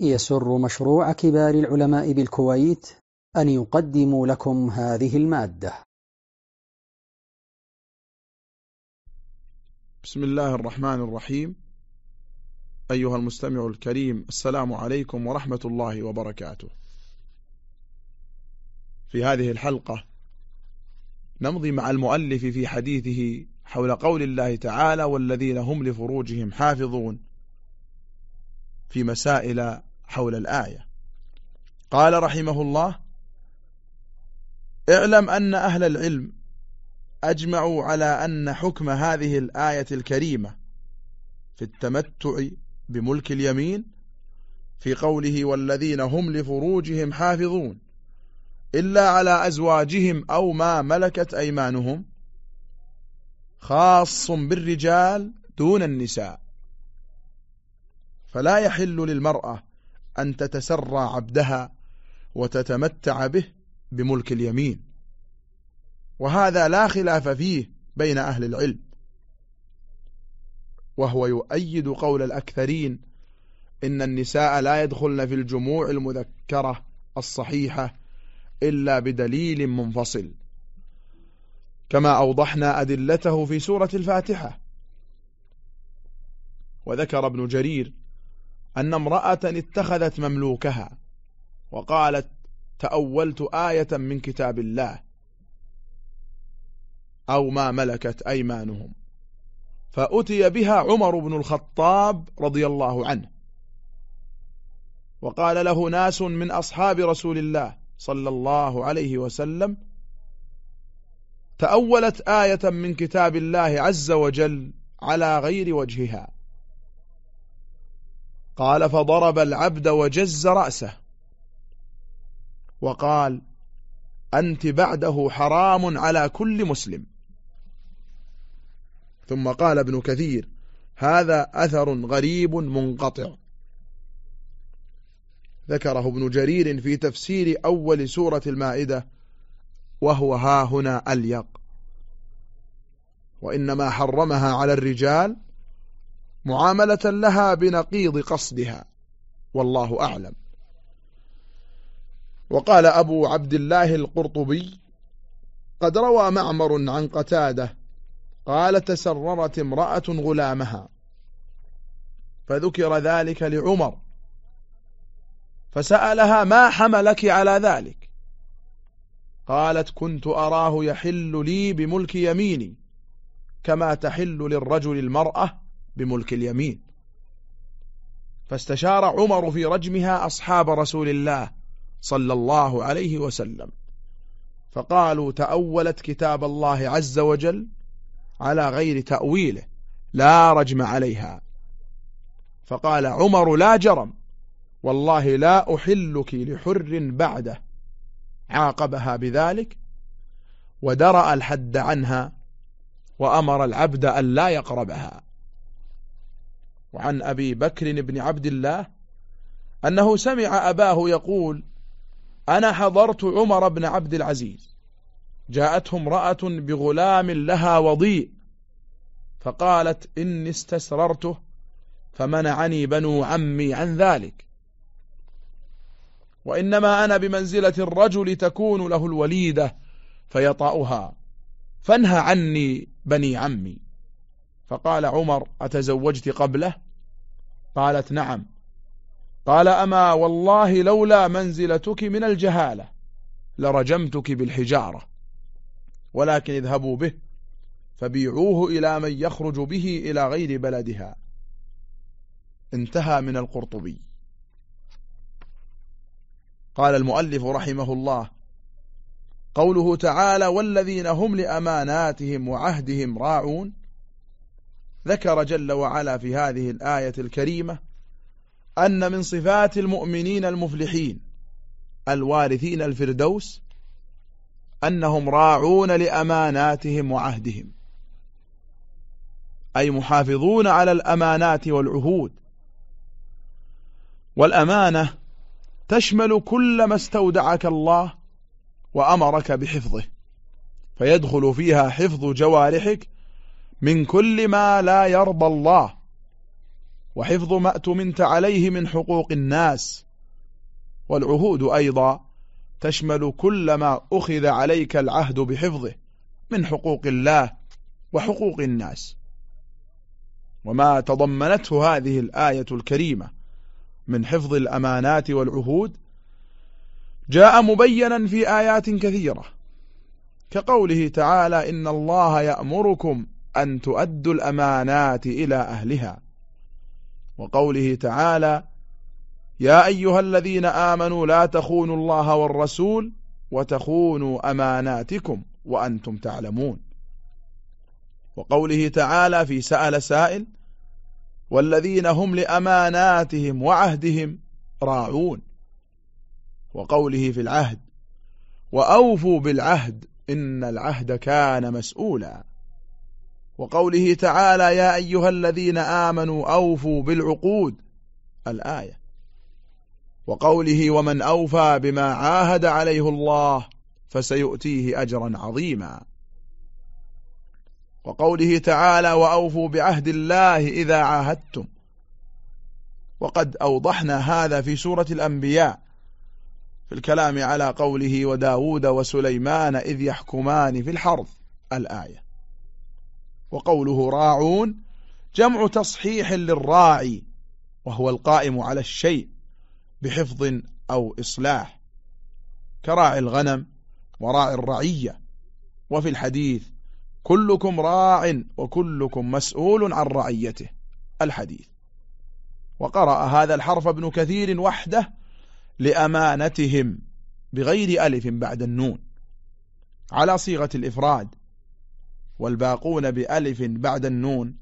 يسر مشروع كبار العلماء بالكويت أن يقدم لكم هذه المادة. بسم الله الرحمن الرحيم. أيها المستمع الكريم السلام عليكم ورحمة الله وبركاته. في هذه الحلقة نمضي مع المؤلف في حديثه حول قول الله تعالى والذين هم لفروجهم حافظون في مسائل حول الآية. قال رحمه الله اعلم أن أهل العلم أجمعوا على أن حكم هذه الآية الكريمة في التمتع بملك اليمين في قوله والذين هم لفروجهم حافظون إلا على أزواجهم أو ما ملكت أيمانهم خاص بالرجال دون النساء. فلا يحل للمرأة أن تتسرى عبدها وتتمتع به بملك اليمين. وهذا لا خلاف فيه بين أهل العلم. وهو يؤيد قول الأكثرين إن النساء لا يدخلن في الجموع المذكرة الصحيحة إلا بدليل منفصل. كما أوضحنا أدلته في سورة الفاتحة. وذكر ابن جرير أن امرأة اتخذت مملوكها وقالت تأولت آية من كتاب الله أو ما ملكت أيمانهم. فأتي بها عمر بن الخطاب رضي الله عنه. وقال له ناس من أصحاب رسول الله صلى الله عليه وسلم تأولت آية من كتاب الله عز وجل على غير وجهها. قال فضرب العبد وجز رأسه. وقال أنت بعده حرام على كل مسلم. ثم قال ابن كثير هذا أثر غريب منقطع. ذكره ابن جرير في تفسير أول سورة المائدة وهو ها هنا أليق. وإنما حرمها على الرجال معاملة لها بنقيض قصدها. والله أعلم. وقال أبو عبد الله القرطبي قد روى معمر عن قتادة قال تسررت امرأة غلامها. فذكر ذلك لعمر. فسألها ما حملك على ذلك؟ قالت كنت أراه يحل لي بملك يميني كما تحل للرجل المرأة بملك اليمين. فاستشار عمر في رجمها أصحاب رسول الله صلى الله عليه وسلم. فقالوا تأولت كتاب الله عز وجل على غير تأويله لا رجم عليها. فقال عمر لا جرم والله لا أحلك لحر بعده. عاقبها بذلك ودرأ الحد عنها وأمر العبد أن لا يقربها. وعن أبي بكر بن عبد الله أنه سمع أباه يقول أنا حضرت عمر بن عبد العزيز. جاءته امرأة بغلام لها وضيء فقالت إني استسررته فمنعني بنو عمي عن ذلك. وإنما أنا بمنزلة الرجل تكون له الوليدة فيطأها فانهى عني بني عمي. فقال عمر أتزوجت قبله؟ قالت نعم. قال أما والله لولا منزلتك من الجهالة لرجمتك بالحجارة ولكن اذهبوا به فبيعوه إلى من يخرج به إلى غير بلدها. انتهى من القرطبي. قال المؤلف رحمه الله قوله تعالى والذين هم لأماناتهم وعهدهم راعون ذكر جل وعلا في هذه الآية الكريمة أن من صفات المؤمنين المفلحين الوارثين الفردوس أنهم راعون لأماناتهم وعهدهم أي محافظون على الأمانات والعهود. والأمانة تشمل كل ما استودعك الله وأمرك بحفظه فيدخل فيها حفظ جوارحك من كل ما لا يرضى الله. وحفظ ما أتمنت عليه من حقوق الناس. والعهود أيضا تشمل كل ما أخذ عليك العهد بحفظه من حقوق الله وحقوق الناس. وما تضمنته هذه الآية الكريمة من حفظ الأمانات والعهود جاء مبينا في آيات كثيرة. كقوله تعالى إن الله يأمركم أن تؤدوا الأمانات إلى أهلها. وقوله تعالى يا أيها الذين آمنوا لا تخونوا الله والرسول وتخونوا أماناتكم وأنتم تعلمون. وقوله تعالى في سأل سائل والذين هم لأماناتهم وعهدهم راعون. وقوله في العهد وأوفوا بالعهد إن العهد كان مسؤولا. وقوله تعالى يا أيها الذين آمنوا أوفوا بالعقود الآية. وقوله ومن أوفى بما عاهد عليه الله فسيؤتيه أجرا عظيما. وقوله تعالى وأوفوا بعهد الله إذا عاهدتم. وقد أوضحنا هذا في سورة الأنبياء في الكلام على قوله وداود وسليمان إذ يحكمان في الحرث الآية. وقوله راعون جمع تصحيح للراعي وهو القائم على الشيء بحفظ أو إصلاح. كراعي الغنم وراعي الرعية. وفي الحديث كلكم راع وكلكم مسؤول عن رعيته. الحديث. وقرأ هذا الحرف ابن كثير وحده لأمانتهم بغير ألف بعد النون. على صيغة الإفراد والباقون بألف بعد النون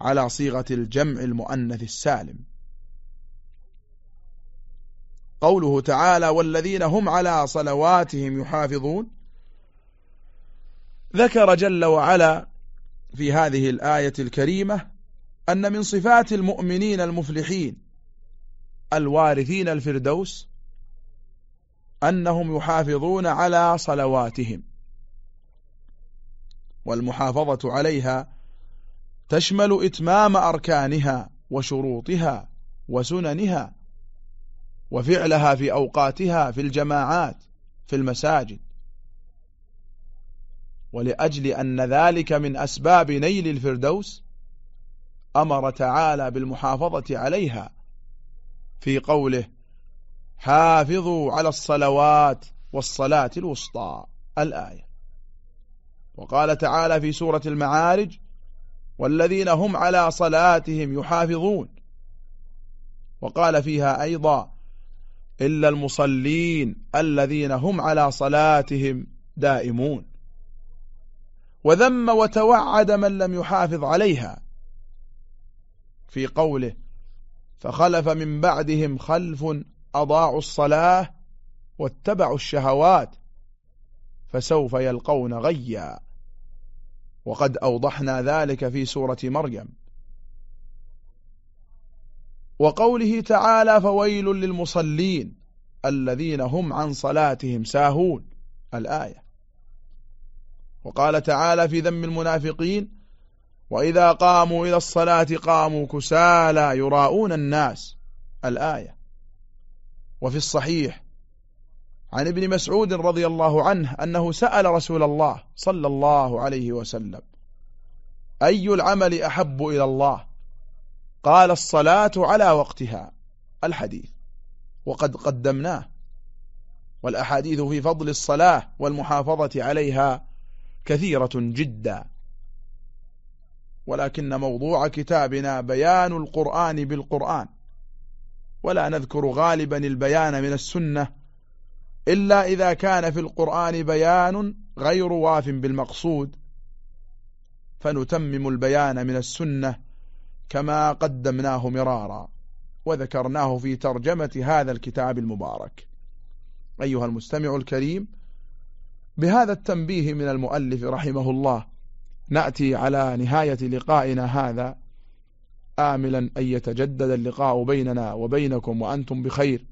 على صيغة الجمع المؤنث السالم. قوله تعالى والذين هم على صلواتهم يحافظون ذكر جل وعلا في هذه الآية الكريمة أن من صفات المؤمنين المفلحين الوارثين الفردوس أنهم يحافظون على صلواتهم. والمحافظة عليها تشمل إتمام أركانها وشروطها وسننها وفعلها في أوقاتها في الجماعات في المساجد. ولأجل أن ذلك من أسباب نيل الفردوس أمر تعالى بالمحافظة عليها في قوله حافظوا على الصلوات والصلاة الوسطى الآية. وقال تعالى في سورة المعارج والذين هم على صلاتهم يحافظون. وقال فيها أيضا إلا المصلين الذين هم على صلاتهم دائمون. وذم وتوعد من لم يحافظ عليها. في قوله فخلف من بعدهم خلف أضاعوا الصلاة واتبعوا الشهوات فسوف يلقون غيا. وقد أوضحنا ذلك في سورة مريم. وقوله تعالى فويل للمصلين الذين هم عن صلاتهم ساهون الآية. وقال تعالى في ذم المنافقين وإذا قاموا إلى الصلاة قاموا كسالى يراءون الناس الآية. وفي الصحيح عن ابن مسعود رضي الله عنه أنه سأل رسول الله صلى الله عليه وسلم أي العمل أحب إلى الله؟ قال الصلاة على وقتها الحديث وقد قدمناه والأحاديث في فضل الصلاة والمحافظة عليها كثيرة جدا. ولكن موضوع كتابنا بيان القرآن بالقرآن ولا نذكر غالبا البيان من السنة إلا إذا كان في القرآن بيان غير واف بالمقصود فنتمم البيان من السنة كما قدمناه مرارا وذكرناه في ترجمة هذا الكتاب المبارك. أيها المستمع الكريم بهذا التنبيه من المؤلف رحمه الله نأتي على نهاية لقائنا هذا آملا أن يتجدد اللقاء بيننا وبينكم وأنتم بخير.